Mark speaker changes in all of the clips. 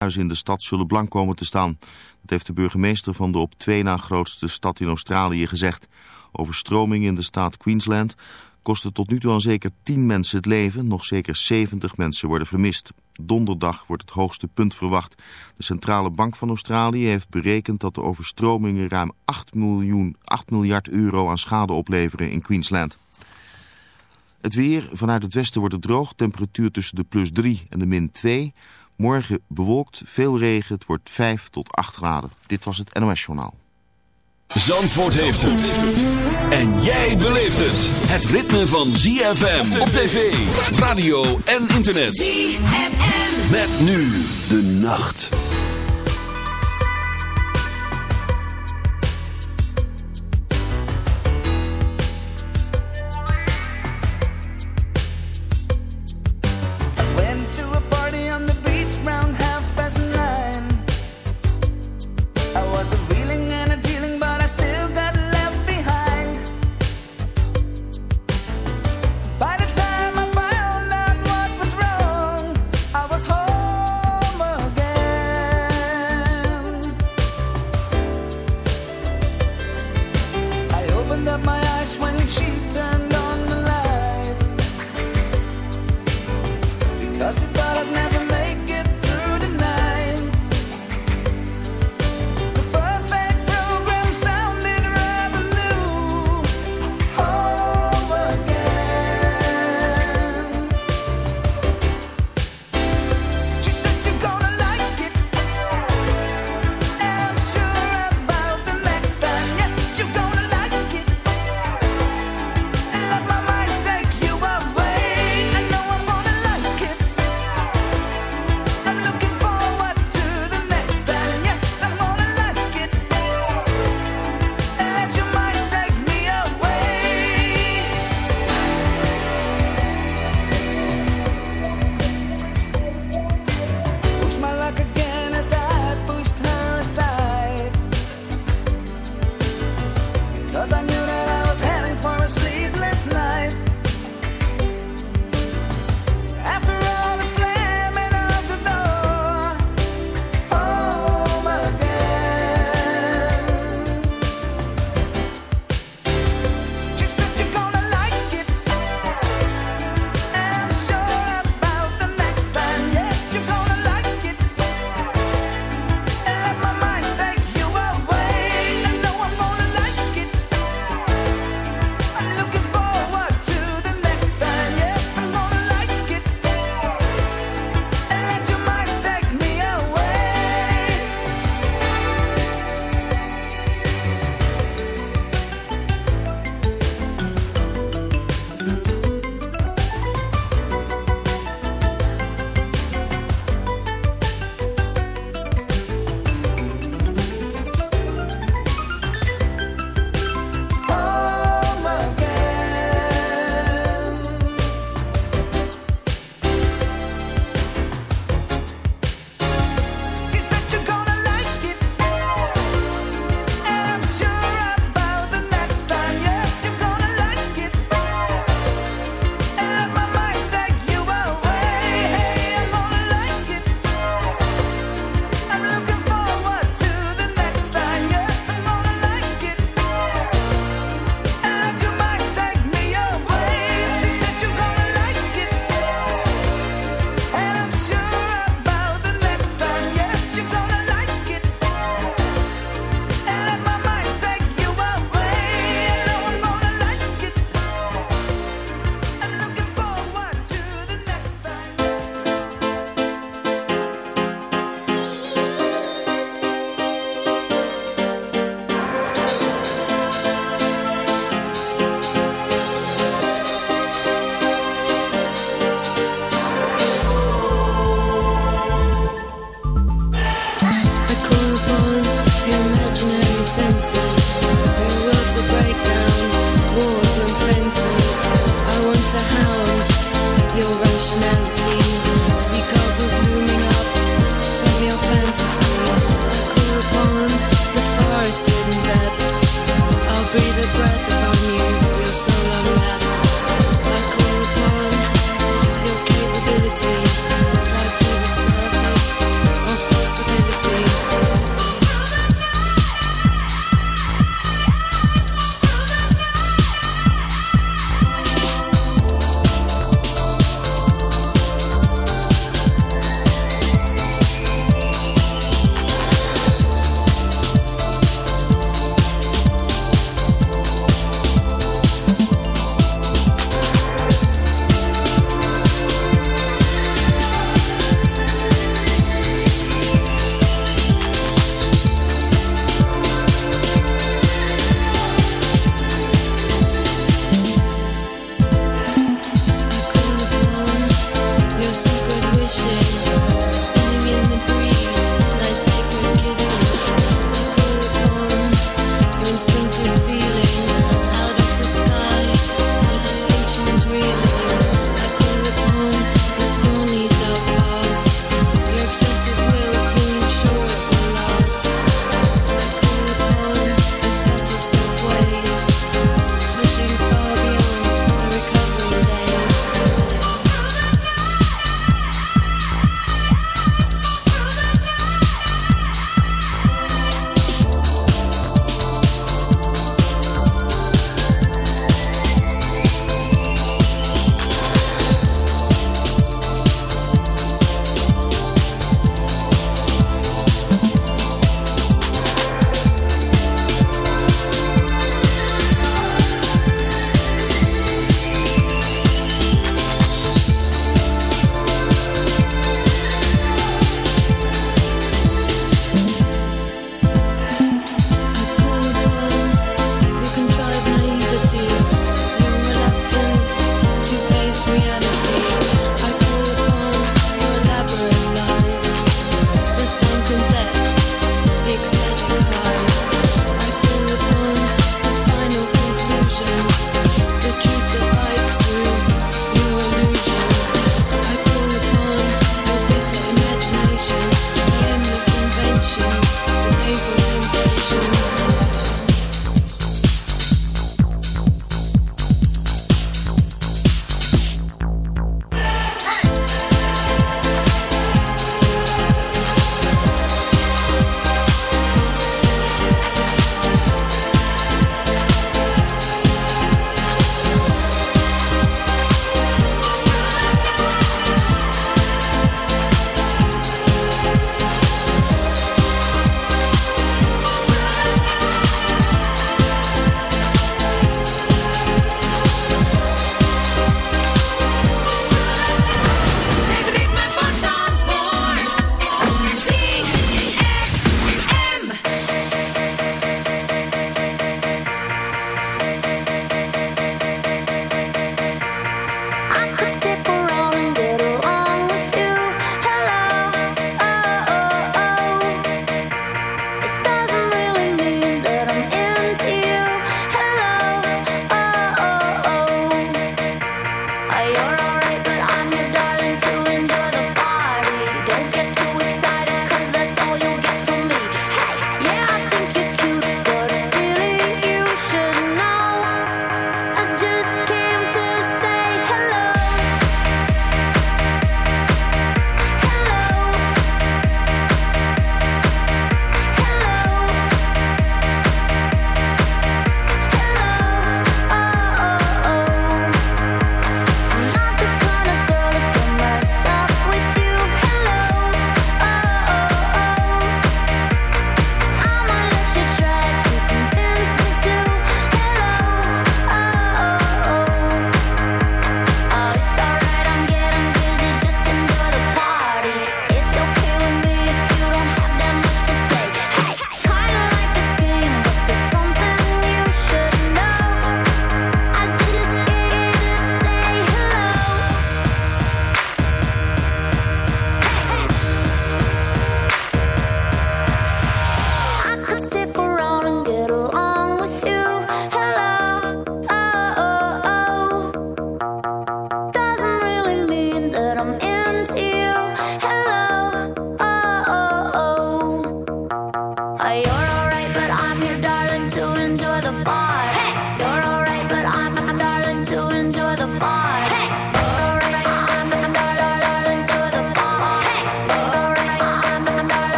Speaker 1: huizen in de stad zullen blank komen te staan. Dat heeft de burgemeester van de op twee na grootste stad in Australië gezegd. Overstroming in de staat Queensland kostte tot nu toe al zeker 10 mensen het leven. Nog zeker 70 mensen worden vermist. Donderdag wordt het hoogste punt verwacht. De Centrale Bank van Australië heeft berekend dat de overstromingen ruim 8, miljoen, 8 miljard euro aan schade opleveren in Queensland. Het weer, vanuit het westen wordt het droog, temperatuur tussen de plus 3 en de min 2. Morgen bewolkt, veel regen, het wordt 5 tot 8 graden. Dit was het NOS Journaal.
Speaker 2: Zandvoort heeft het. En jij beleeft het. Het ritme van ZFM op tv, radio en internet. ZFM. Met nu de nacht.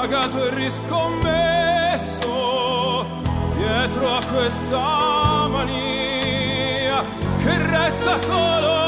Speaker 3: Pagato e riscommesso dietro a questa mania che resta solo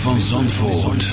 Speaker 4: van Zandvoort.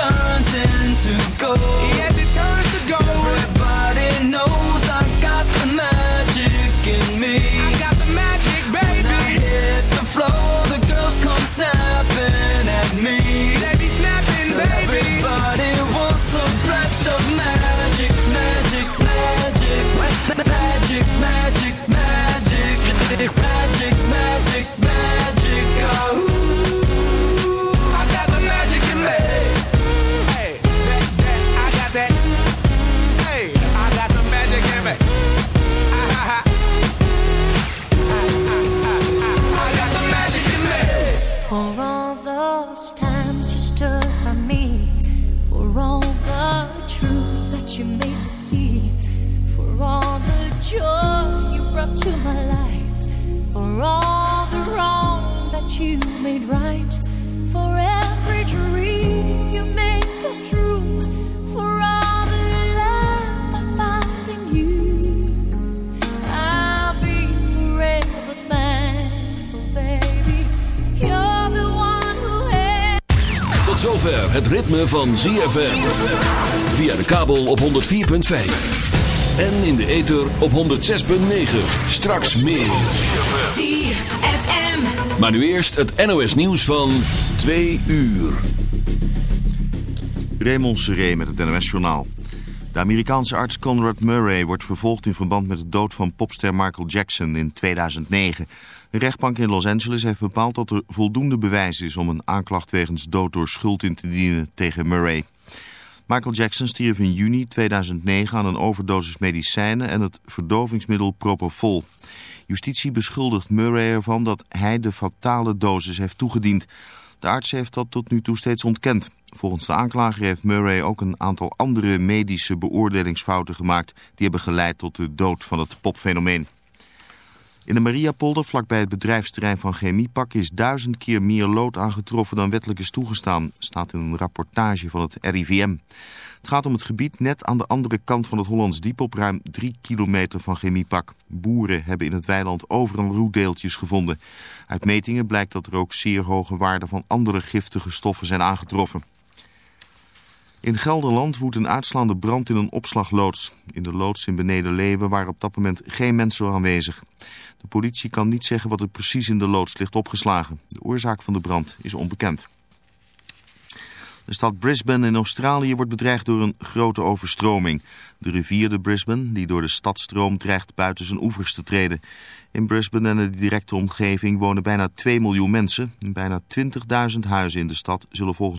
Speaker 5: turns in.
Speaker 6: Zover het ritme van ZFM. Via de kabel op 104.5. En in de ether op 106.9. Straks meer.
Speaker 7: ZFM.
Speaker 6: Maar nu eerst het NOS nieuws van 2 uur.
Speaker 1: Raymond Seré met het NOS-journaal. De Amerikaanse arts Conrad Murray wordt vervolgd in verband met de dood van popster Michael Jackson in 2009. Een rechtbank in Los Angeles heeft bepaald dat er voldoende bewijs is om een aanklacht wegens dood door schuld in te dienen tegen Murray. Michael Jackson stierf in juni 2009 aan een overdosis medicijnen en het verdovingsmiddel Propofol. Justitie beschuldigt Murray ervan dat hij de fatale dosis heeft toegediend. De arts heeft dat tot nu toe steeds ontkend. Volgens de aanklager heeft Murray ook een aantal andere medische beoordelingsfouten gemaakt... die hebben geleid tot de dood van het popfenomeen. In de Mariapolder, vlakbij het bedrijfsterrein van Chemiepak... is duizend keer meer lood aangetroffen dan wettelijk is toegestaan... staat in een rapportage van het RIVM. Het gaat om het gebied net aan de andere kant van het Hollands Diep... op ruim drie kilometer van Chemiepak. Boeren hebben in het weiland overal roetdeeltjes gevonden. Uit metingen blijkt dat er ook zeer hoge waarden van andere giftige stoffen zijn aangetroffen. In Gelderland woedt een uitslaande brand in een opslagloods. In de loods in Beneden-Leeuwen waren op dat moment geen mensen aanwezig. De politie kan niet zeggen wat er precies in de loods ligt opgeslagen. De oorzaak van de brand is onbekend. De stad Brisbane in Australië wordt bedreigd door een grote overstroming. De rivier de Brisbane, die door de stad stroomt, dreigt buiten zijn oevers te treden. In Brisbane en de directe omgeving wonen bijna 2 miljoen mensen. Bijna 20.000 huizen in de stad zullen volgens